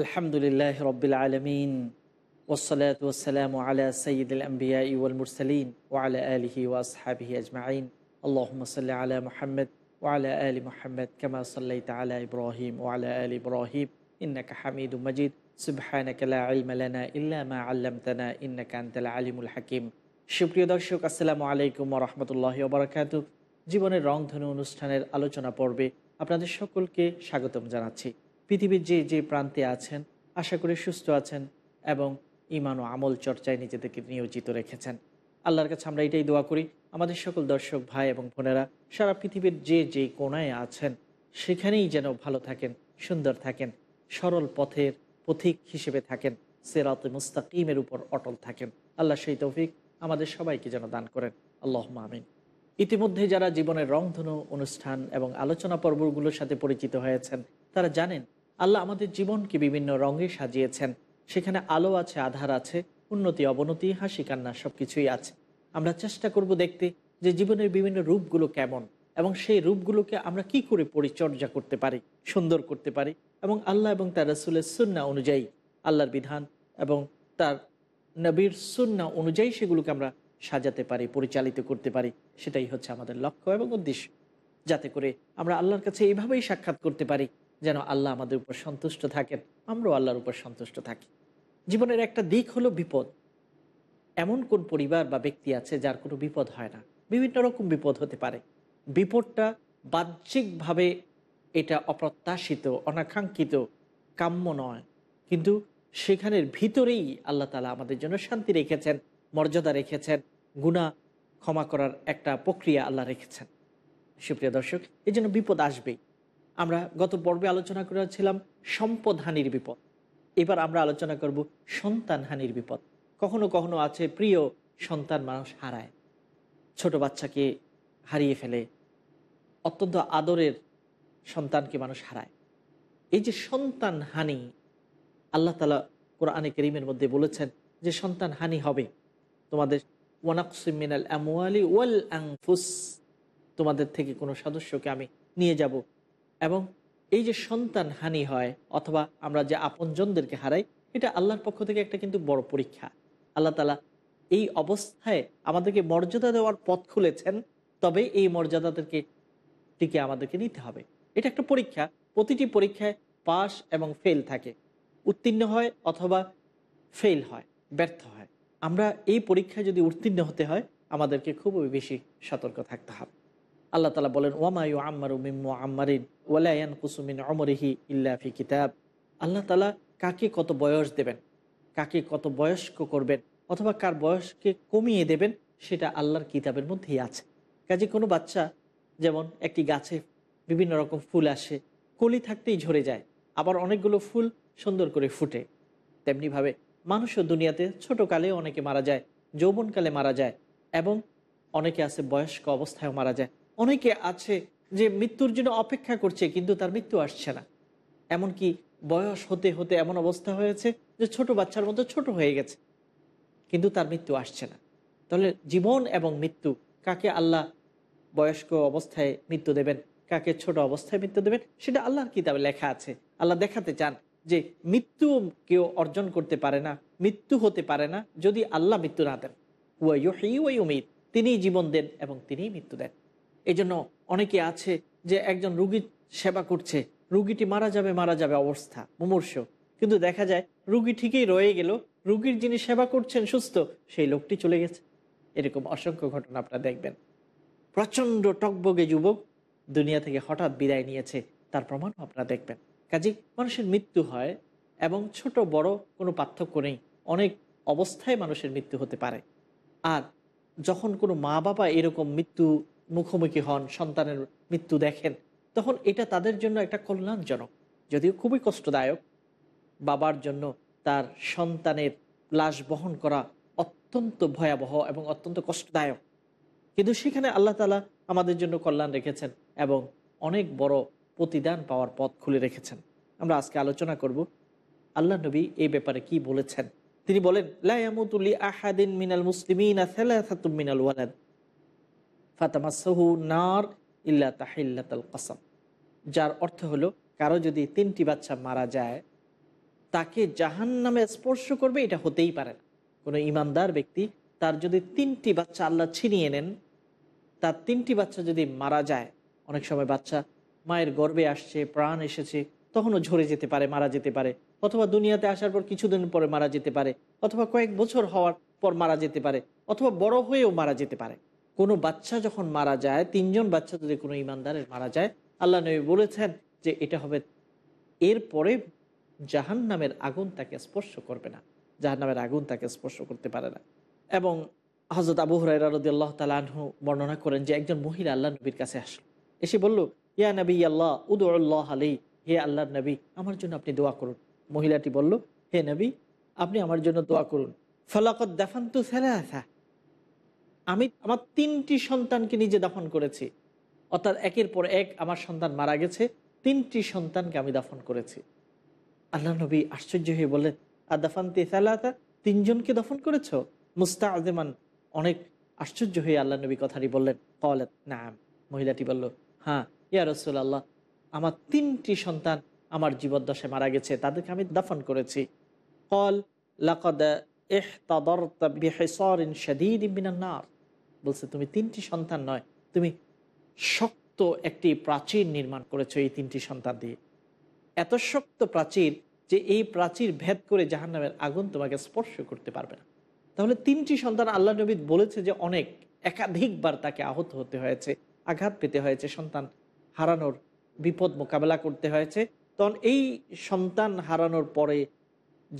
আলহামদুলিল্লাহ রবিল আলমিন ওসলাত ওসালাম আলা সঈদ আম্বিয়া ওয়াল মুরসালিন ওয়ালা আলহি ওয়াসহাবিহি আজমাইন। আল্লাহম সাল্লি আলা মোহাম্মদ ওয়ালা আলী মোহাম্মদ কামা সাল্লাই তালা ইব্রাহিম ওয়ালা আলী ইব্রাহিম। ইন্নাকা হামিদ আল্লামতানা ইন্নাকা আনতাল আলিমুল হাকিম। সুপ্রিয় দর্শক, আসসালামু আলাইকুম রাহমাতুল্লাহি ওয়া বারাকাতুহু। জীবনের রংধনু অনুষ্ঠানের আলোচনা পর্বে আপনাদের সকলকে স্বাগতম জানাচ্ছি। পৃথিবীর যে যে প্রান্তে আছেন, আশা করি সুস্থ আছেন এবং ইমান ও আমল চর্চায় নিজেদেরকে নিয়োজিত রেখেছেন। আল্লাহর কাছে আমরা এটাই দোয়া করি। আমাদের সকল দর্শক, ভাই এবং বোনেরা, সারা পৃথিবীর যে যে কোনায় আছেন, সেখানেই যেন ভালো থাকেন, সুন্দর থাকেন, সরল পথের পথিক হিসেবে থাকেন, সেরাত মুস্তাকিমের উপর অটল থাকেন। আল্লাহ সেই তৌফিক আমাদের সবাইকে যেন দান করেন। আল্লাহ আমিন। ইতিমধ্যে যারা জীবনের রংধনু অনুষ্ঠান এবং আলোচনা পর্বগুলোর সাথে পরিচিত হয়েছেন, তারা জানেন আল্লাহ আমাদের জীবনকে বিভিন্ন রঙে সাজিয়েছেন। সেখানে আলো আছে, আধার আছে, উন্নতি, অবনতি, হাসি, কান্না সব কিছুই আছে। আমরা চেষ্টা করব দেখতে যে জীবনের বিভিন্ন রূপগুলো কেমন এবং সেই রূপগুলোকে আমরা কি করে পরিচর্যা করতে পারি, সুন্দর করতে পারি এবং আল্লাহ এবং তার রসুলের সুন্না অনুযায়ী, আল্লাহর বিধান এবং তার নবীর সুন্না অনুযায়ী সেগুলোকে আমরা সাজাতে পারি, পরিচালিত করতে পারি। সেটাই হচ্ছে আমাদের লক্ষ্য এবং উদ্দেশ্য। যাতে করে আমরা আল্লাহর কাছে এইভাবেই সাক্ষাৎ করতে পারি যেন আল্লাহ আমাদের উপর সন্তুষ্ট থাকেন, আমরাও আল্লাহর উপর সন্তুষ্ট থাকি। জীবনের একটা দিক হলো বিপদ। এমন কোন পরিবার বা ব্যক্তি আছে যার কোনো বিপদ হয় না। বিভিন্ন রকম বিপদ হতে পারে। বিপদটা বাহ্যিকভাবে এটা অপ্রত্যাশিত, অনাকাঙ্ক্ষিত কাম্য নয়। কিন্তু সেখানের ভিতরেই আল্লাহ তালা আমাদের জন্য শান্তি রেখেছেন, মর্যাদা রেখেছেন গুণা ক্ষমা করার একটা প্রক্রিয়া আল্লাহ রেখেছেন। সুপ্রিয় দর্শক এই জন্য বিপদ আসবেই। আমরা গত পর্বে আলোচনা করেছিলাম সম্পদ হানির বিপদ। এবার আমরা আলোচনা করব সন্তান হানির বিপদ। কখনো কখনো আছে প্রিয় সন্তান মানুষ হারায়। ছোট বাচ্চাকে হারিয়ে ফেলে অত্যন্ত আদরের সন্তানকে মানুষ হারায়। এই যে সন্তান হানি, আল্লাহ তালা কোরআনে করিমের মধ্যে বলেছেন যে সন্তান হানি হবে। তোমাদের ওয়ানাকসিমিনাল আমওয়ালি ওয়াল আংফুস তোমাদের থেকে কোনো সদস্যকে আমি নিয়ে যাব। এবং এই যে সন্তান হানি হয় অথবা আমরা যে আপনজনদেরকে হারাই, এটা আল্লাহর পক্ষ থেকে একটা কিন্তু বড় পরীক্ষা। আল্লাহ তালা এই অবস্থায় আমাদেরকে মর্যাদা দেওয়ার পথ খুলেছেন, তবে এই মর্যাদাদেরকে টিকে আমাদেরকে নিতে হবে। এটা একটা পরীক্ষা। প্রতিটি পরীক্ষায় পাস এবং ফেল থাকে। উত্তীর্ণ হয় অথবা ফেল হয়, ব্যর্থ হয়। আমরা এই পরীক্ষায় যদি উত্তীর্ণ হতে হয়, আমাদেরকে খুবই বেশি সতর্ক থাকতে হবে। আল্লাহ তালা বলেন ওয়ামায়ু আম্মারু মিম্মু আম্মারিন ওয়ালায়ান কুসুমিন অমরিহি ইল্লাফি কিতাব। আল্লাহ তালা কাকে কত বয়স দেবেন? কাকে কত বয়স্ক করবেন? অথবা কার বয়সকে কমিয়ে দেবেন? সেটা আল্লাহর কিতাবের মধ্যেই আছে। কাজে কোনো বাচ্চা যেমন একটি গাছে বিভিন্ন রকম ফুল আসে, কলি থাকতেই ঝরে যায়, আবার অনেকগুলো ফুল সুন্দর করে ফুটে। তেমনিভাবে মানুষও দুনিয়াতে ছোটকালে অনেকে মারা যায়, যৌবনকালে মারা যায় এবং অনেকে আছে বয়স্ক অবস্থায়ও মারা যায়। অনেকে আছে যে মৃত্যুর জন্য অপেক্ষা করছে, কিন্তু তার মৃত্যু আসছে না। এমনকি বয়স হতে হতে এমন অবস্থা হয়েছে যে ছোট বাচ্চার মতো ছোট হয়ে গেছে, কিন্তু তার মৃত্যু আসছে না। তাহলে জীবন এবং মৃত্যু কাকে আল্লাহ বয়স্ক অবস্থায় মৃত্যু দেবেন, কাকে ছোট অবস্থায় মৃত্যু দেবেন, সেটা আল্লাহর কিতাবে লেখা আছে। আল্লাহ দেখাতে চান যে মৃত্যু কেউ অর্জন করতে পারে না, মৃত্যু হতে পারে না যদি আল্লাহ মৃত্যু না দেন। ওয়াই উমিদ তিনিই জীবন দেন এবং তিনিই মৃত্যু দেন। এই জন্য অনেকে আছে যে একজন রুগীর সেবা করছে, রুগীটি মারা যাবে মারা যাবে অবস্থা, মুমূর্ষ। কিন্তু দেখা যায় রুগী ঠিকই রয়ে গেল, রুগীর যিনি সেবা করছেন সুস্থ, সেই লোকটি চলে গেছে। এরকম অসংখ্য ঘটনা আপনারা দেখবেন। প্রচণ্ড টকবগে যুবক দুনিয়া থেকে হঠাৎ বিদায় নিয়েছে, তার প্রমাণও আপনারা দেখবেন। কাজে মানুষের মৃত্যু হয় এবং ছোট, বড় কোনো পার্থক্য নেই, অনেক অবস্থায় মানুষের মৃত্যু হতে পারে। আর যখন কোনো মা বাবা এরকম মৃত্যু মুখোমুখি হন, সন্তানের মৃত্যু দেখেন, তখন এটা তাদের জন্য একটা কল্যাণজনক, যদিও খুবই কষ্টদায়ক। বাবার জন্য তার সন্তানের লাশ বহন করা অত্যন্ত ভয়াবহ এবং অত্যন্ত কষ্টদায়ক। কিন্তু সেখানে আল্লাহ তালা আমাদের জন্য কল্যাণ রেখেছেন এবং অনেক বড় প্রতিদান পাওয়ার পথ খুলে রেখেছেন। আমরা আজকে আলোচনা করব আল্লাহ নবী এই ব্যাপারে কি বলেছেন। তিনি বলেন লায়ামুতুল্লি আহাদিন মিনাল মুসলিমিন মিনাল ওয়ালাদ। ফাতামাসাহু নার ইল্লা তাহিল্লাতাল কাসাম। যার অর্থ হলো, কারও যদি তিনটি বাচ্চা মারা যায়, তাকে জাহান নামে স্পর্শ করবে, এটা হতেই পারে না। কোনো ইমানদার ব্যক্তি তার যদি তিনটি বাচ্চা আল্লাহ ছিনিয়ে নেন, তার তিনটি বাচ্চা যদি মারা যায়, অনেক সময় বাচ্চা মায়ের গর্বে আসছে, প্রাণ এসেছে, তখনও ঝরে যেতে পারে, মারা যেতে পারে, অথবা দুনিয়াতে আসার পর কিছুদিন পরে মারা যেতে পারে, অথবা কয়েক বছর হওয়ার পর মারা যেতে পারে, অথবা বড় হয়েও মারা যেতে পারে। কোনো বাচ্চা যখন মারা যায়, তিনজন বাচ্চা যদি কোনো ইমানদারের মারা যায়, আল্লাহ নবী বলেছেন যে এটা হবে এরপরে জাহান নামের আগুন তাকে স্পর্শ করবে না। জাহান নামের আগুন তাকে স্পর্শ করতে পারে না। এবং হজরত আবু হরাইরারদি আল্লাহ তালাহু বর্ণনা করেন যে একজন মহিলা আল্লাহ নবীর কাছে আসলো। এসে বলল, ইয়া নবী আল্লাহ উদুল্লাহ আলী হে আল্লাহ নবী, আমার জন্য আপনি দোয়া করুন। মহিলাটি বলল, হে নবী, আপনি আমার জন্য দোয়া করুন। ফলাকত দাফান্তু ফেলাথা আমি আমার তিনটি সন্তানকে নিজে দাফন করেছি। অর্থাৎ একের পর এক আমার সন্তান মারা গেছে, তিনটি সন্তানকে আমি দাফন করেছি। আল্লাহ নবী আশ্চর্য হয়ে বললেন আর দাফান তেসালাতা তিনজনকে দফন করেছ? মুস্তা আজমান অনেক আশ্চর্য হয়ে আল্লাহ নবী কথাটি বললেন কলত নাম। মহিলাটি বলল হ্যাঁ ইয়া রসুল আল্লাহ আমার তিনটি সন্তান আমার জীবদ্দশায় মারা গেছে, তাদেরকে আমি দাফন করেছি। কল লাকদ নার। বলছে, তুমি তিনটি সন্তান নয়, তুমি শক্ত একটি প্রাচীর নির্মাণ করেছ এই তিনটি সন্তান দিয়ে। এত শক্ত প্রাচীর যে এই প্রাচীর ভেদ করে জাহান্নামের আগুন তোমাকে স্পর্শ করতে পারবে না। তাহলে তিনটি সন্তান আল্লাহ নবী বলেছে যে অনেক, একাধিকবার তাকে আহত হতে হয়েছে, আঘাত পেতে হয়েছে, সন্তান হারানোর বিপদ মোকাবেলা করতে হয়েছে। তখন এই সন্তান হারানোর পরে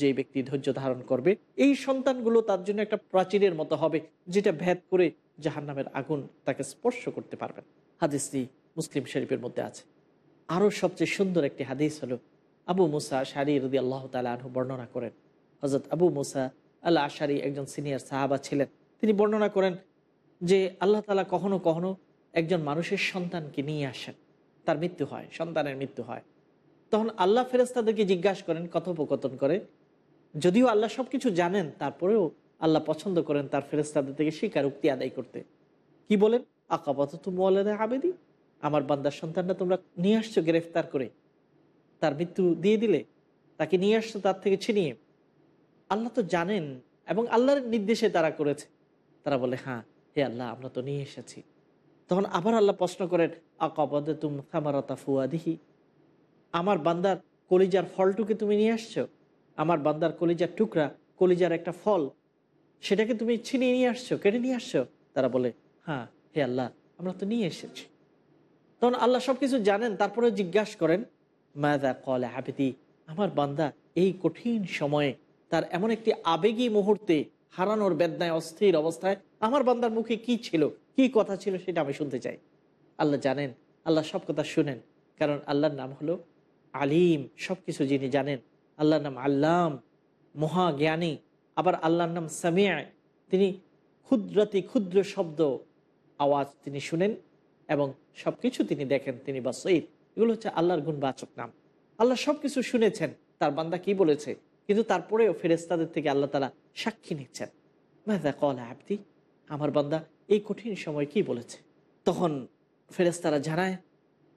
যে ব্যক্তি ধৈর্য ধারণ করবে, এই সন্তানগুলো তার জন্য একটা প্রাচীরের মতো হবে, যেটা ভেদ করে জাহান নামের আগুন তাকে স্পর্শ করতে পারবে হাদিসটি মুসলিম শরীফের মধ্যে আছে। আরও সবচেয়ে সুন্দর একটি হাদিস হলো আবু মুসা শারি রদি আল্লাহ তালা আনহু বর্ণনা করেন। হজরত আবু মুসা আল্লাহ আশারি একজন সিনিয়র সাহাবা ছিলেন। তিনি বর্ণনা করেন যে আল্লাহ তালা কখনো কখনো একজন মানুষের সন্তানকে নিয়ে আসেন। তার মৃত্যু হয়, সন্তানের মৃত্যু হয়। তখন আল্লাহ ফেরেস্তাদেরকে জিজ্ঞাসা করেন, কথোপকথন করে যদিও আল্লাহ সব কিছু জানেন, তারপরেও আল্লাহ পছন্দ করেন তার ফেরেস্তাদের থেকে স্বীকারোক্তি আদায় করতে। কি বলেন? আকাপাত তুমি আবেদি? আমার বান্দার সন্তানটা তোমরা নিয়ে আসছো গ্রেফতার করে। তার মৃত্যু দিয়ে দিলে, তাকে নিয়ে আসছো তার থেকে ছিনিয়ে। আল্লাহ তো জানেন এবং আল্লাহর নির্দেশে তারা করেছে। তারা বলে হ্যাঁ হে আল্লাহ, আমরা তো নিয়ে এসেছি। তখন আবার আল্লাহ প্রশ্ন করেন আকাবাদ তুম খামারতা ফুয়াদিহি? আমার বান্দার কলিজার ফলটুকে তুমি নিয়ে আসছো? আমার বান্দার কলিজার টুকরা, কলিজার একটা ফল, সেটাকে তুমি ছিনিয়ে নিয়ে আসছো, কেটে নিয়ে আসছো? তারা বলে হ্যাঁ হে আল্লাহ, আমরা তো নিয়ে এসেছি। তখন আল্লাহ সব কিছু জানেন তারপরে জিজ্ঞাসা করেন মাদা কলে আবেদি? আমার বান্দা, এই কঠিন সময়ে তার এমন একটি আবেগী মুহূর্তে হারানোর বেদনায়, অস্থির অবস্থায় আমার বান্দার মুখে কি ছিল, কি কথা ছিল সেটা আমি শুনতে চাই। আল্লাহ জানেন, আল্লাহ সব কথা শুনেন, কারণ আল্লাহর নাম হলো আলিম সব কিছু যিনি জানেন। আল্লাহর নাম আল্লাম মহা জ্ঞানী আবার আল্লাহর নাম সামিয়া তিনি ক্ষুদ্রাতি ক্ষুদ্র শব্দ আওয়াজ তিনি শুনেন এবং সব কিছু তিনি দেখেন, তিনি বা সঈদ এগুলো হচ্ছে আল্লাহর গুণবাচক নাম। আল্লাহ সব কিছু শুনেছেন, তার বান্দা কি বলেছে? কিন্তু তারপরেও ফেরেস্তাদের থেকে আল্লাহ তালা সাক্ষী নিচ্ছেন। মেহদা কল আবদি? আমার বান্দা এই কঠিন সময় কি বলেছে? তখন ফেরেস্তারা জানায়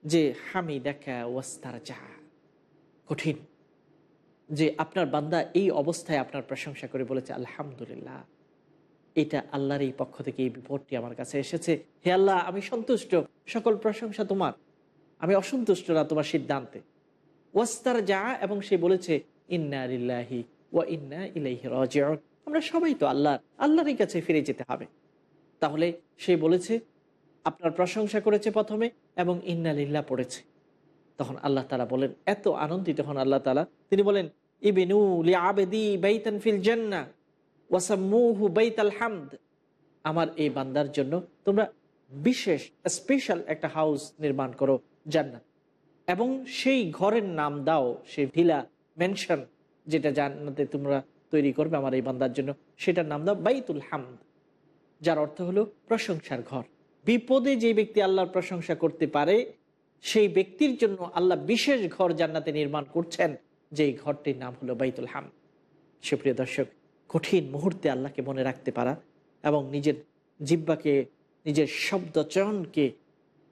যে হামি দেখা ওয়াস্তারা যা কঠিন। যে আপনার বান্দা এই অবস্থায় আপনার প্রশংসা করে বলেছে, আলহামদুলিল্লাহ, এটা আল্লাহর এই পক্ষ থেকে এই বিপদটি আমার কাছে এসেছে। হে আল্লাহ, আমি সন্তুষ্ট। সকল প্রশংসা তোমার। আমি অসন্তুষ্ট না তোমার সিদ্ধান্তে। ওয়াস্তার যা এবং সে বলেছে, ইন্না আলিল্লাহি ওয়া ইন্না ইলাইহি রাজিউন। আমরা সবাই তো আল্লাহ আল্লাহরই কাছে ফিরে যেতে হবে। তাহলে সে বলেছে, আপনার প্রশংসা করেছে প্রথমে এবং ইন্নালিল্লাহ পড়েছে। তখন আল্লাহ তালা বলেন, এত আনন্দিত হন আল্লাহ তালা তিনি বলেন, ইবিনু আবেদি ফিল হামদ। আমার এই বান্দার জন্য তোমরা বিশেষ স্পেশাল একটা হাউস নির্মাণ করো, জান্নাত। এবং সেই ঘরের নাম দাও, সেই ভিলা মেনশন যেটা জান্নাতে তোমরা তৈরি করবে আমার এই বান্দার জন্য, সেটার নাম দাও বাইতুল হামদ। যার অর্থ হলো প্রশংসার ঘর। বিপদে যে ব্যক্তি আল্লাহর প্রশংসা করতে পারে সেই ব্যক্তির জন্য আল্লাহ বিশেষ ঘর জান্নাতে নির্মাণ করছেন, যেই ঘরটির নাম হলো বাইতুল হাম। সুপ্রিয় দর্শক, কঠিন মুহূর্তে আল্লাহকে মনে রাখতে পারা এবং নিজের জিব্বাকে নিজের শব্দ চয়নকে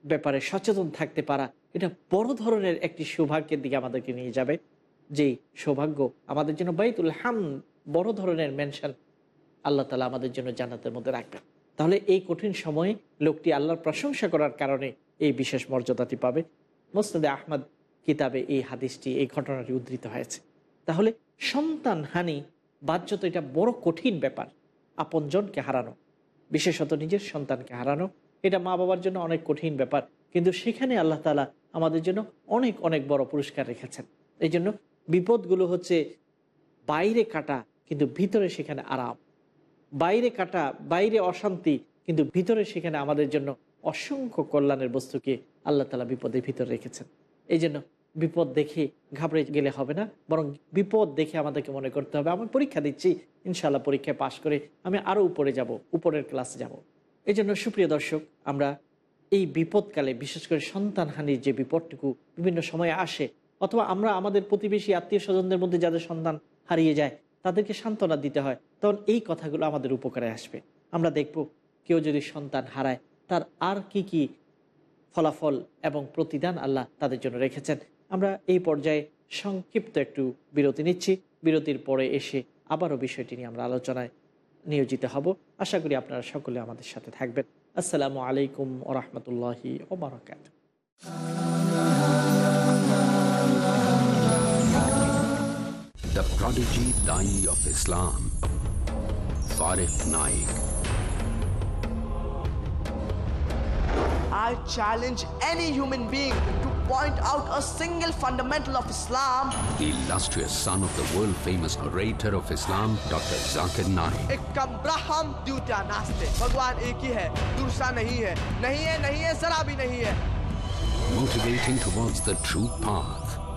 ব্যাপারে সচেতন থাকতে পারা, এটা বড় ধরনের একটি সৌভাগ্যের দিকে আমাদেরকে নিয়ে যাবে। যেই সৌভাগ্য আমাদের জন্য বাইতুল হাম বড় ধরনের মেনশন আল্লাহ তালা আমাদের জন্য জান্নাতের মধ্যে রাখবেন। তাহলে এই কঠিন সময়ে লোকটি আল্লাহর প্রশংসা করার কারণে এই বিশেষ মর্যাদাটি পাবে। মোসনদে আহমদ কিতাবে এই হাদিসটি, এই ঘটনাটি উদ্ধৃত হয়েছে। তাহলে সন্তান হানি বাহ্যত এটা বড় কঠিন ব্যাপার। আপনজনকে হারানো, বিশেষত নিজের সন্তানকে হারানো, এটা মা বাবার জন্য অনেক কঠিন ব্যাপার। কিন্তু সেখানে আল্লাহ তালা আমাদের জন্য অনেক অনেক বড় পুরস্কার রেখেছেন। এই জন্য বিপদগুলো হচ্ছে বাইরে কাটা, কিন্তু ভিতরে সেখানে আরাম। বাইরে কাটা, বাইরে অশান্তি, কিন্তু ভিতরে সেখানে আমাদের জন্য অসংখ্য কল্যাণের বস্তুকে আল্লাহ তালা বিপদের ভিতরে রেখেছেন। এই জন্য বিপদ দেখে ঘাবড়ে গেলে হবে না, বরং বিপদ দেখে আমাদেরকে মনে করতে হবে, আমি পরীক্ষা দিচ্ছি ইনশাল্লাহ পরীক্ষায় পাশ করে আমি আরও উপরে যাব, উপরের ক্লাসে যাব। এই জন্য সুপ্রিয় দর্শক, আমরা এই বিপদকালে, বিশেষ করে সন্তানহানির যে বিপদটুকু বিভিন্ন সময়ে আসে, অথবা আমরা আমাদের প্রতিবেশী, আত্মীয় স্বজনদের মধ্যে যাদের সন্তান হারিয়ে যায়, তাদেরকে সান্ত্বনা দিতে হয়, তখন এই কথাগুলো আমাদের উপকারে আসবে। আমরা দেখব কেউ যদি সন্তান হারায় তার আর কি কি ফলাফল এবং প্রতিদান আল্লাহ তাদের জন্য রেখেছেন আমরা এই পর্যায়ে সংক্ষিপ্ত একটু বিরতি নিচ্ছি বিরতির পরে এসে আবারও বিষয়টি নিয়ে আমরা আলোচনায় নিয়োজিত হব আশা করি আপনারা সকলে আমাদের সাথে থাকবেন আসসালামু আলাইকুম ওরহমতুল্লাহি ওবরাকাত The prodigy Dai of Islam. Farif Naik. I challenge any human being to point out a single fundamental of Islam. The illustrious son of the world-famous orator of Islam, Dr. Zakir Naik. Ek braham dutya naaste. Bhagwan ek hi hai, dursa nahi hai. Nahi hai, nahi hai, zara bhi nahi hai. Motivating towards the true path.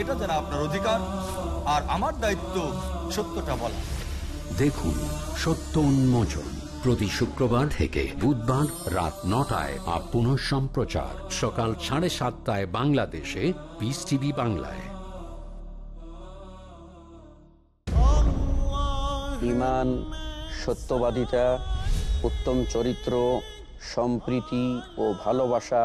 এটা যারা আপনার অধিকার আর আমার দায়িত্ব সত্যটা বলা। দেখুন সত্য উন্মোচন প্রতি শুক্রবার থেকে বুধবার রাত নটায় আপ পুনঃ সম্প্রচার। সকাল সাড়ে সাতটায় বাংলাদেশে পিস টিভি বাংলায়। ইমান সত্যবাদিতা উত্তম চরিত্র সম্প্রীতি ও ভালোবাসা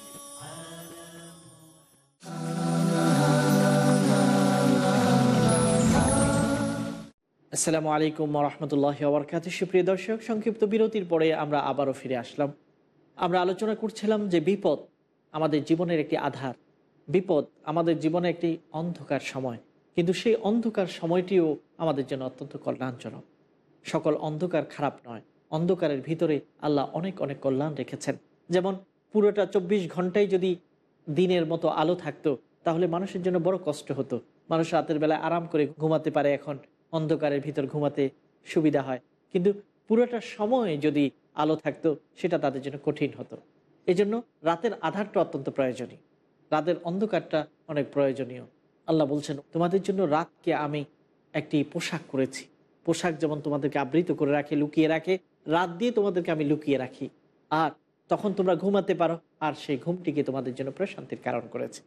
আসসালামু আলাইকুম রহমতুল্লাহ আবরকাত সুপ্রিয় দর্শক, সংক্ষিপ্ত বিরতির পরে আমরা আবারও ফিরে আসলাম। আমরা আলোচনা করছিলাম যে বিপদ আমাদের জীবনের একটি আধার। বিপদ আমাদের জীবনে একটি অন্ধকার সময়। কিন্তু সেই অন্ধকার সময়টিও আমাদের জন্য অত্যন্ত কল্যাণজনক। সকল অন্ধকার খারাপ নয়। অন্ধকারের ভিতরে আল্লাহ অনেক অনেক কল্যাণ রেখেছেন। যেমন পুরোটা চব্বিশ ঘন্টায় যদি দিনের মতো আলো থাকতো, তাহলে মানুষের জন্য বড় কষ্ট হতো। মানুষ রাতের বেলায় আরাম করে ঘুমাতে পারে এখন। অন্ধকারের ভিতর ঘুমাতে সুবিধা হয়। কিন্তু পুরোটা সময় যদি আলো থাকতো, সেটা তাদের জন্য কঠিন হতো। এজন্য রাতের আধারটা অত্যন্ত প্রয়োজনীয়। রাতের অন্ধকারটা অনেক প্রয়োজনীয়। আল্লাহ বলছেন, তোমাদের জন্য রাতকে আমি একটি পোশাক করেছি। পোশাক যেমন তোমাদেরকে আবৃত করে রাখে, লুকিয়ে রাখে, রাত দিয়ে তোমাদেরকে আমি লুকিয়ে রাখি। আর তখন তোমরা ঘুমাতে পারো, আর সেই ঘুমটিকে তোমাদের জন্য প্রশান্তির কারণ করেছে।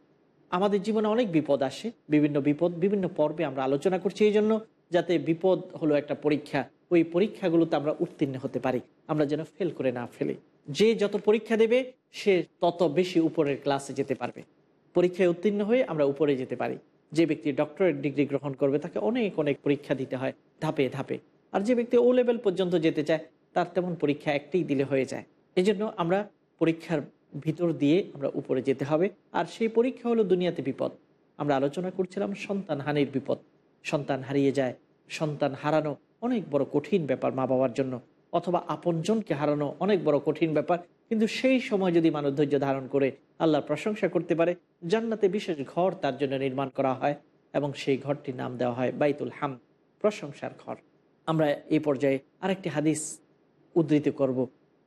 আমাদের জীবনে অনেক বিপদ আসে, বিভিন্ন বিপদ, বিভিন্ন পর্বে আমরা আলোচনা করছি। এই জন্য যাতে বিপদ হলো একটা পরীক্ষা, ওই পরীক্ষাগুলোতে আমরা উত্তীর্ণ হতে পারি। আমরা যেন ফেল করে না ফেলি। যে যত পরীক্ষা দেবে, সে তত বেশি উপরের ক্লাসে যেতে পারবে। পরীক্ষায় উত্তীর্ণ হয়ে আমরা উপরে যেতে পারি। যে ব্যক্তি ডক্টরেট ডিগ্রি গ্রহণ করবে, তাকে অনেক অনেক পরীক্ষা দিতে হয় ধাপে ধাপে। আর যে ব্যক্তি ও লেভেল পর্যন্ত যেতে চায়, তার তেমন পরীক্ষা একটাই দিলে হয়ে যায়। এজন্য আমরা পরীক্ষার ভিতর দিয়ে আমরা উপরে যেতে হবে। আর সেই পরীক্ষা হলো দুনিয়াতে বিপদ। আমরা আলোচনা করছিলাম সন্তান হানির বিপদ। সন্তান হারিয়ে যায়, সন্তান হারানো অনেক বড় কঠিন ব্যাপার মা বাবার জন্য। অথবা আপনজনকে হারানো অনেক বড় কঠিন ব্যাপার। কিন্তু সেই সময় যদি মানুষ ধৈর্য ধারণ করে আল্লাহর প্রশংসা করতে পারে, জান্নাতে বিশেষ ঘর তার জন্য নির্মাণ করা হয় এবং সেই ঘরটির নাম দেওয়া হয় বাইতুল হাম, প্রশংসার ঘর। আমরা এই পর্যায়ে আরেকটি হাদিস উদ্ধৃত করব।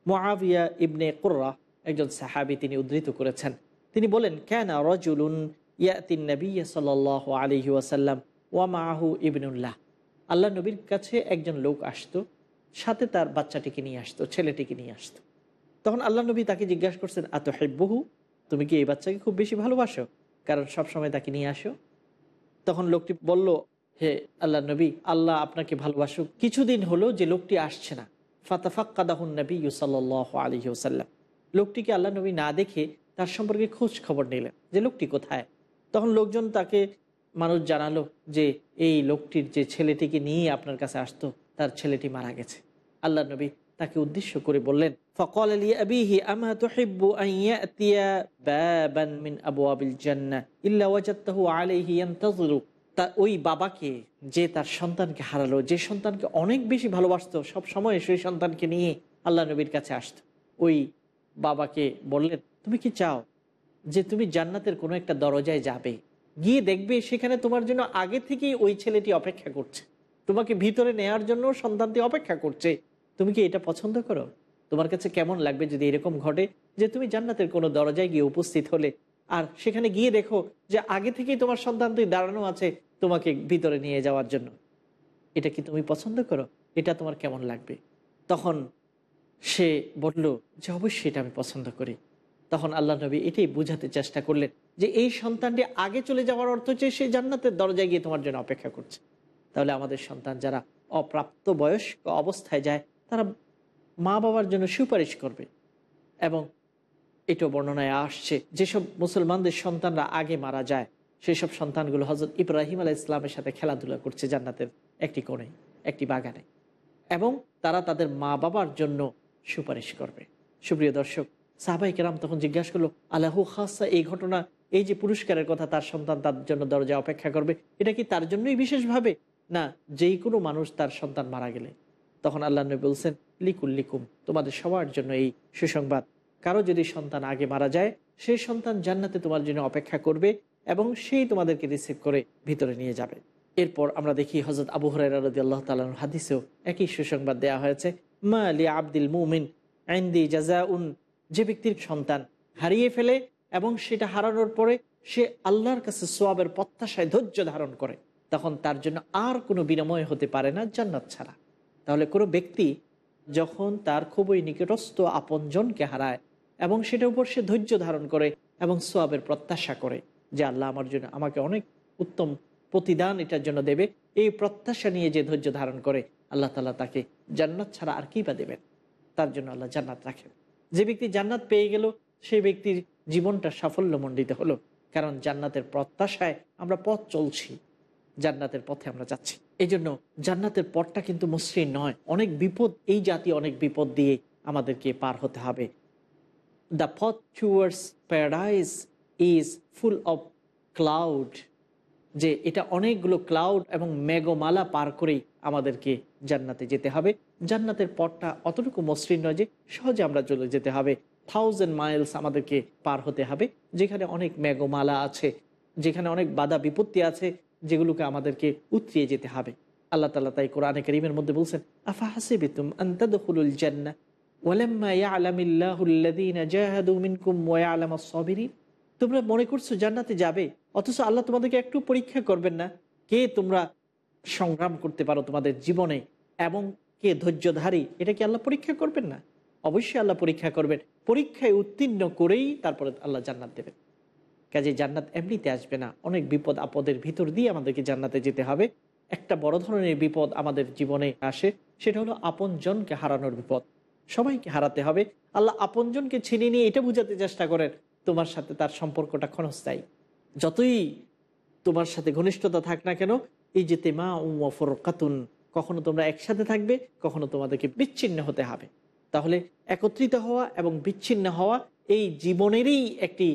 মোয়াবিয়া ইবনে কুর্রা, একজন সাহাবি তিনি উদ্ধৃত করেছেন। তিনি বলেন, কেন রজুলুন ইয়াতিন নবী সাল আলহি ওয়াসাল্লাম ওয়ামাহু ইবনুল্লাহ। আল্লাহ নবীর কাছে একজন লোক আসতো, সাথে তার বাচ্চাটিকে নিয়ে আসতো, ছেলেটিকে নিয়ে আসতো। তখন আল্লাহ নবী তাকে জিজ্ঞাসা করছেন আত হেব্বহু তুমি কি এই বাচ্চাকে খুব বেশি ভালোবাসো? কারণ সবসময় তাকে নিয়ে আসো। তখন লোকটি বলল, হে আল্লাহ নবী, আল্লাহ আপনাকে ভালোবাসুক। কিছুদিন হলো যে লোকটি আসছে না। ফাতাফাক্কাদাহুন নবী সাল্লাহ আলী ওসাল্লাম লোকটিকে আল্লাহ নবী না দেখে তার সম্পর্কে খোঁজ খবর নিলেন যে লোকটি কোথায়। তখন লোকজন তাকে মানুষ জানালো যে এই লোকটির যে ছেলেটিকে নিয়ে আপনার কাছে আসতো, তার ছেলেটি মারা গেছে। আল্লাহ নবী তাকে উদ্দেশ্য করে বললেন, ফকল আলী মিন ইল্লা তা ওই বাবাকে, যে তার সন্তানকে হারালো, যে সন্তানকে অনেক বেশি ভালোবাসতো, সব সময় সেই সন্তানকে নিয়ে আল্লাহ নবীর কাছে আসতো। ওই বাবাকে বললেন, তুমি কি চাও যে তুমি জান্নাতের কোনো একটা দরজায় যাবে? গিয়ে দেখবে সেখানে তোমার জন্য আগে থেকেই ওই ছেলেটি অপেক্ষা করছে। তোমাকে ভিতরে নেয়ার জন্য সন্তানটি অপেক্ষা করছে। তুমি কি এটা পছন্দ করো? তোমার কাছে কেমন লাগবে যদি এরকম ঘটে যে তুমি জান্নাতের কোনো দরজায় গিয়ে উপস্থিত হলে? আর সেখানে গিয়ে দেখো যে আগে থেকেই তোমার সন্তানটি দাঁড়ানো আছে তোমাকে ভিতরে নিয়ে যাওয়ার জন্য। এটা কি তুমি পছন্দ করো? এটা তোমার কেমন লাগবে? তখন সে বলল যে অবশ্যই এটা আমি পছন্দ করি। তখন আল্লাহ নবী এটাই বুঝাতে চেষ্টা করলেন যে এই সন্তানটি আগে চলে যাওয়ার অর্থ হচ্ছে সে জান্নাতের দরজায় গিয়ে তোমার জন্য অপেক্ষা করছে। তাহলে আমাদের সন্তান যারা অপ্রাপ্ত বয়স্ক অবস্থায় যায়, তারা মা বাবার জন্য সুপারিশ করবে এবং এটাও বর্ণনায় আসছে, যেসব মুসলমানদের সন্তানরা আগে মারা যায় সেই সব সন্তানগুলো হজরত ইব্রাহিম আলাহ ইসলামের সাথে খেলাধুলা করছে জান্নাতের একটি কোণে, একটি বাগানে। এবং তারা তাদের মা বাবার জন্য সুপারিশ করবে। সুপ্রিয় দর্শক সাহাবাই কেরাম তখন জিজ্ঞাসা করল আল্লাহু খাসা এই ঘটনা, এই যে পুরস্কারের কথা তার সন্তান তার জন্য দরজা অপেক্ষা করবে, এটা কি তার জন্যই বিশেষভাবে? না, যেই কোনো মানুষ তার সন্তান মারা গেলে। তখন আল্লাহ নবী বলছেন লিকুল লিকুম তোমাদের সবার জন্য এই সুসংবাদ। কারও যদি সন্তান আগে মারা যায়, সেই সন্তান জান্নাতে তোমার জন্য অপেক্ষা করবে এবং সেই তোমাদেরকে রিসিভ করে ভিতরে নিয়ে যাবে। এরপর আমরা দেখি হজরত আবু হরাইরাদি আল্লাহ তালন হাদিসেও একই সুসংবাদ দেওয়া হয়েছে, মা আলী আব্দুল মুমিন, আইন্দি জাজা উন যে ব্যক্তির সন্তান হারিয়ে ফেলে এবং সেটা হারানোর পরে সে আল্লাহর কাছে সোয়াবের প্রত্যাশায় ধৈর্য ধারণ করে, তখন তার জন্য আর কোনো বিনিময় হতে পারে না জান্নাত ছাড়া। তাহলে কোনো ব্যক্তি যখন তার খুবই নিকটস্থ আপনজনকে হারায় এবং সেটার উপর সে ধৈর্য ধারণ করে এবং সোয়াবের প্রত্যাশা করে যে আল্লাহ আমার জন্য আমাকে অনেক উত্তম প্রতিদান এটার জন্য দেবে, এই প্রত্যাশা নিয়ে যে ধৈর্য ধারণ করে, আল্লাহ তালা তাকে জান্নাত ছাড়া আর কি বা দেবেন? তার জন্য আল্লাহ জান্নাত রাখেন। যে ব্যক্তি জান্নাত পেয়ে গেল সেই ব্যক্তির জীবনটা সাফল্যমণ্ডিত হলো। কারণ জান্নাতের প্রত্যাশায় আমরা পথ চলছি, জান্নাতের পথে আমরা যাচ্ছি। এই জন্য জান্নাতের পথটা কিন্তু মসৃণ নয়। অনেক বিপদ, এই জাতি অনেক বিপদ দিয়ে আমাদেরকে পার হতে হবে। The path towards paradise is full of cloud যে এটা অনেকগুলো ক্লাউড এবং মেঘমালা পার করেই আমাদেরকে জান্নাতে যেতে হবে। জান্নাতের পথটা অতটুকু মসৃণ নয় যে সহজে আমরা চলে যেতে হবে। থাউজেন্ড মাইলস আমাদেরকে পার হতে হবে। যেখানে অনেক মেঘমালা আছে, যেখানে অনেক বাধা বিপত্তি আছে, যেগুলোকে আমাদেরকে উতরিয়ে যেতে হবে। আল্লাহ তালা তাই কোরআনে করিমের মধ্যে বলছেন আফা হাসিবিতুম আন্তাদুল জান্না তোমরা মনে করছ জান্নাতে যাবে, অথচ আল্লাহ তোমাদেরকে একটু পরীক্ষা করবেন না। কে তোমরা সংগ্রাম করতে পারো তোমাদের জীবনে এবং কে ধৈর্যধারী, এটা কি আল্লাহ পরীক্ষা করবেন না? অবশ্যই আল্লাহ পরীক্ষা করবেন। পরীক্ষায় উত্তীর্ণ করেই তারপরে আল্লাহ জান্নাত দেবেন। কাজে জান্নাত এমনিতে আসবে না। অনেক বিপদ আপদের ভিতর দিয়ে আমাদেরকে জান্নাতে যেতে হবে। একটা বড় ধরনের বিপদ আমাদের জীবনে আসে, সেটা হলো আপনজনকে হারানোর বিপদ। সবাইকে হারাতে হবে। আল্লাহ আপনজনকে ছিনিয়ে নিয়ে এটা বুঝাতে চেষ্টা করেন, তোমার সাথে তার সম্পর্কটা ক্ষণস্থায়ী। যতই তোমার সাথে ঘনিষ্ঠতা থাক না কেন এই যে তেমা উমফর কাতুন কখনো তোমরা একসাথে থাকবে, কখনো তোমাদেরকে বিচ্ছিন্ন হতে হবে। তাহলে একত্রিত হওয়া এবং বিচ্ছিন্ন হওয়া এই জীবনেরই একটি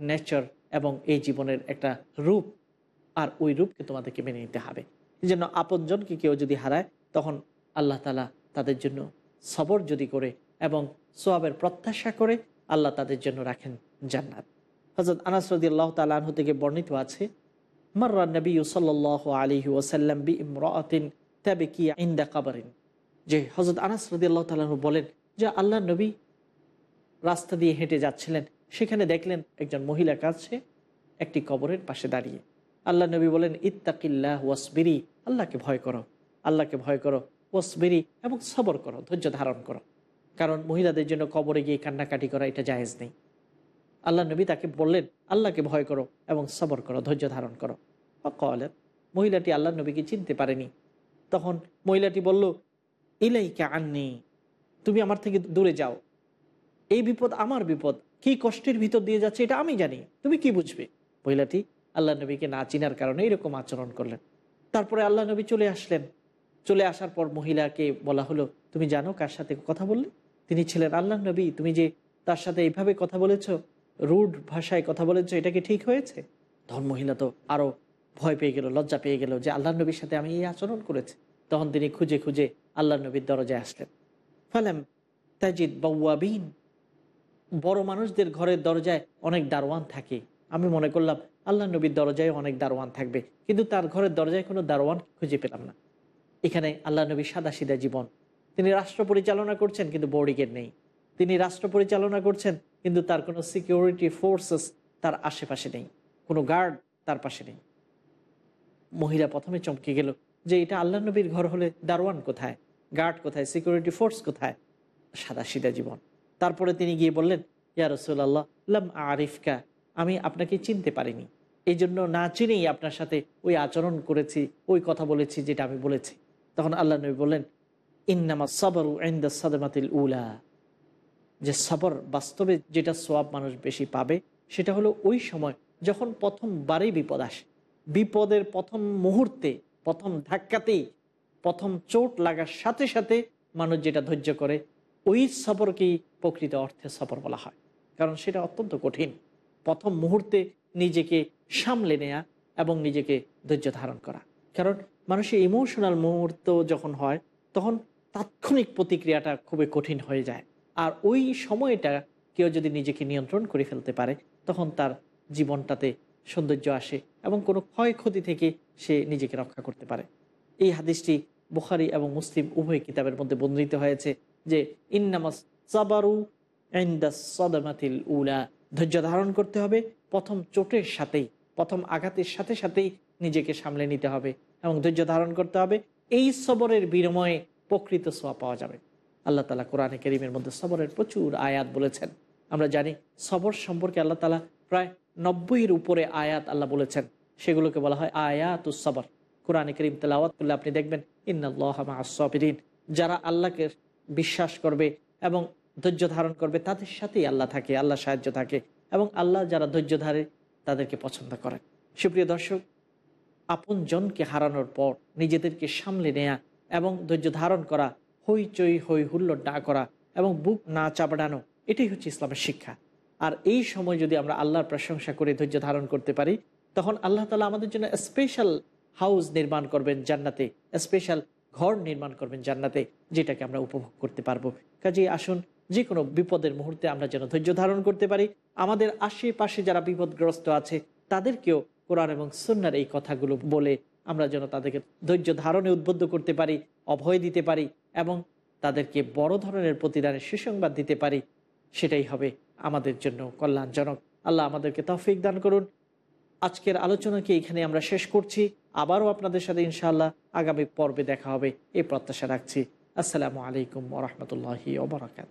নেচার এবং এই জীবনের একটা রূপ, আর ওই রূপকে তোমাদেরকে মেনে নিতে হবে। এই জন্য আপনজনকে কেউ যদি হারায়, তখন আল্লাহ তালা তাদের জন্য সবর যদি করে এবং সোয়াবের প্রত্যাশা করে, আল্লাহ তাদের জন্য রাখেন জান্নাত। হজরত আনাস রদি আল্লাহ তালাহু থেকে বর্ণিত আছে মার্রা নবী সাল আলী ওসাল্লাম বি ইমরাতিন তবে কি ইন্দা কাবারিন যে হজরত আনাস রদি আল্লাহ তালাহু বলেন যে আল্লাহ নবী রাস্তা দিয়ে হেঁটে যাচ্ছিলেন। সেখানে দেখলেন একজন মহিলা কাছে একটি কবরের পাশে দাঁড়িয়ে। আল্লাহ নবী বলেন, ইত্তাকিল্লাহ ওয়াসবিরি আল্লাহকে ভয় করো। আল্লাহকে ভয় করো, ওয়াসবিরি এবং সবর করো, ধৈর্য ধারণ করো। কারণ মহিলাদের জন্য কবরে গিয়ে কান্নাকাটি করা এটা জায়েজ নেই। আল্লাহ নবী তাকে বললেন, আল্লাহকে ভয় করো এবং সবর করো, ধৈর্য ধারণ করো। কলেন মহিলাটি আল্লাহ নবীকে চিনতে পারেনি। তখন মহিলাটি বলল, ইলাইকা আননি, তুমি আমার থেকে দূরে যাও। এই বিপদ আমার বিপদ। কি কষ্টের ভিতর দিয়ে যাচ্ছে এটা আমি জানি। তুমি কি বুঝবে? মহিলাটি আল্লাহ নবীকে না চিনার কারণে এরকম আচরণ করলেন। তারপরে আল্লাহ নবী চলে আসলেন। চলে আসার পর মহিলাকে বলা হলো, তুমি জানো কার সাথে কথা বললে? তিনি ছিলেন আল্লাহ নবী। তুমি যে তার সাথে এইভাবে কথা বলেছ রুড ভাষায় কথা বলেছ এটা কি ঠিক হয়েছে? মহিলা তো আরও ভয় পেয়ে গেল, লজ্জা পেয়ে গেল যে আল্লাহ নবীর সাথে আমি এই আচরণ করেছি। তখন তিনি খুঁজে খুঁজে আল্লাহ নবীর দরজায় আসলেন। ফালাম তাজিদ বাউয়াবিন বড় মানুষদের ঘরের দরজায় অনেক দারোয়ান থাকে। আমি মনে করলাম আল্লাহ নবীর দরজায় অনেক দারোয়ান থাকবে, কিন্তু তার ঘরের দরজায় কোনো দারোয়ান খুঁজে পেলাম না। এখানে আল্লাহ নবী সাদা সিদা জীবন। তিনি রাষ্ট্র পরিচালনা করছেন, কিন্তু বোর্ডিগেট নেই। তিনি রাষ্ট্র পরিচালনা করছেন, কিন্তু তার কোনো সিকিউরিটি ফোর্সেস তার আশেপাশে নেই। কোনো গার্ড তার পাশে নেই। মহিলা প্রথমে চমকে গেল যে এটা আল্লাহ নবীর ঘর হলে দারোয়ান কোথায়? গার্ড কোথায়? সিকিউরিটি ফোর্স কোথায়? সাদা সিদা জীবন। তারপরে তিনি গিয়ে বললেন, ইয়া রসুল্লাহ লাম আরিফকা, আমি আপনাকে চিনতে পারিনি। এই জন্য না চিনেই আপনার সাথে ওই আচরণ করেছি, ওই কথা বলেছি যেটা আমি বলেছি। তখন আল্লাহ নবী বললেন ইন্নামা সবরু ইন্দা সাদমাতিল উলা। যে সবর বাস্তবে যেটা সোয়াব মানুষ বেশি পাবে, সেটা হলো ওই সময় যখন প্রথমবারেই বিপদ আসে। বিপদের প্রথম মুহূর্তে, প্রথম ধাক্কাতেই, প্রথম চোট লাগার সাথে সাথে মানুষ যেটা ধৈর্য করে, ওই সবরকেই প্রকৃত অর্থে সফর বলা হয়। কারণ সেটা অত্যন্ত কঠিন। প্রথম মুহূর্তে নিজেকে সামলে নেয়া এবং নিজেকে ধৈর্য ধারণ করা। কারণ মানুষের ইমোশনাল মুহূর্ত যখন হয়, তখন তাৎক্ষণিক প্রতিক্রিয়াটা খুবই কঠিন হয়ে যায়। আর ওই সময়টা কেউ যদি নিজেকে নিয়ন্ত্রণ করে ফেলতে পারে, তখন তার জীবনটাতে সৌন্দর্য আসে এবং কোনো ক্ষয়ক্ষতি থেকে সে নিজেকে রক্ষা করতে পারে। এই হাদিসটি বুখারি এবং মুসলিম উভয় কিতাবের মধ্যে বর্ণিত হয়েছে যে, ইন্নামাস সাবারু সদমাতিল উলা। ধৈর্য ধারণ করতে হবে, প্রথম চোটের সাথেই, প্রথম আঘাতের সাথে সাথেই নিজেকে সামলে নিতে হবে এবং ধৈর্য ধারণ করতে হবে। এই সবরের বিনিময়ে প্রকৃত সোয়া পাওয়া যাবে। আল্লাহ তালা কোরআনে করিমের মধ্যে সবরের প্রচুর আয়াত বলেছেন। আমরা জানি সবর সম্পর্কে আল্লাহ তালা প্রায় নব্বইয়ের উপরে আয়াত আল্লাহ বলেছেন। সেগুলোকে বলা হয় আয়াত সবর। কোরআনে করিম তেলাওয়াত করলে আপনি দেখবেন ইন্নআল্লাহরিন যারা আল্লাহকে বিশ্বাস করবে এবং ধৈর্য ধারণ করবে, তাদের সাথেই আল্লাহ থাকে, আল্লাহ সাহায্য থাকে এবং আল্লাহ যারা ধৈর্য ধারে তাদেরকে পছন্দ করেন। সুপ্রিয় দর্শক, আপনজনকে হারানোর পর নিজেদেরকে সামলে নেয়া এবং ধৈর্য ধারণ করা হইচই হই হুল্লোড় না করা এবং বুক না চাপড়ানো, এটাই হচ্ছে ইসলামের শিক্ষা। আর এই সময় যদি আমরা আল্লাহর প্রশংসা করে ধৈর্য ধারণ করতে পারি, তখন আল্লাহ তালা আমাদের জন্য স্পেশাল হাউস নির্মাণ করবেন জান্নাতে স্পেশাল ঘর নির্মাণ করবেন জান্নাতে, যেটাকে আমরা উপভোগ করতে পারব। কাজেই আসুন যে কোনো বিপদের মুহূর্তে আমরা যেন ধৈর্য ধারণ করতে পারি। আমাদের আশেপাশে যারা বিপদগ্রস্ত আছে, তাদেরকেও কোরআন এবং সুন্নার এই কথাগুলো বলে আমরা যেন তাদেরকে ধৈর্য ধারণে উদ্বুদ্ধ করতে পারি, অভয় দিতে পারি এবং তাদেরকে বড় ধরনের প্রতিদানের সুসংবাদ দিতে পারি। সেটাই হবে আমাদের জন্য কল্যাণজনক। আল্লাহ আমাদেরকে তৌফিক দান করুন। আজকের আলোচনাকে এখানে আমরা শেষ করছি। আবারও আপনাদের সাথে ইনশাআল্লাহ আগামী পর্বে দেখা হবে। এই প্রত্যাশা রাখছি। আসসালামু আলাইকুম ওরহমতুল্লাহি ওবরাকাত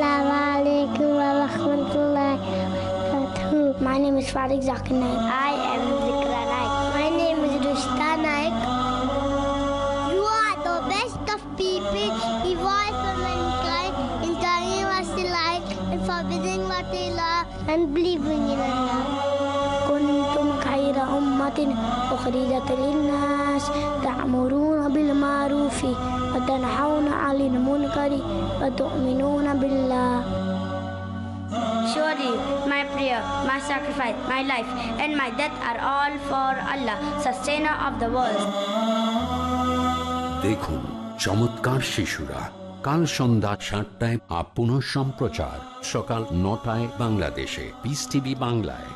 Assalamu alaikum wa rahmatullahi wa barakatuh. My name is Farid Zakir Naik. I am Zikra Naik. My name is Rushta Naik. You are the best of people, evolved for mankind, in telling what they like and forbidding what they love and believing in Allah. كنتم خير أمة أخرجت للناس تأمرون بالمعروف وتنحون عن المنكر وتؤمنون بالله Surely my prayer, my sacrifice, my life, and my death are all for Allah, sustainer of the world. দেখুন চমৎকার শিশুরা কাল সন্ধ্যা সাতটায় up পুনঃ সম্প্রচার সকাল নটায় বাংলাদেশে পিস টিভি বাংলায়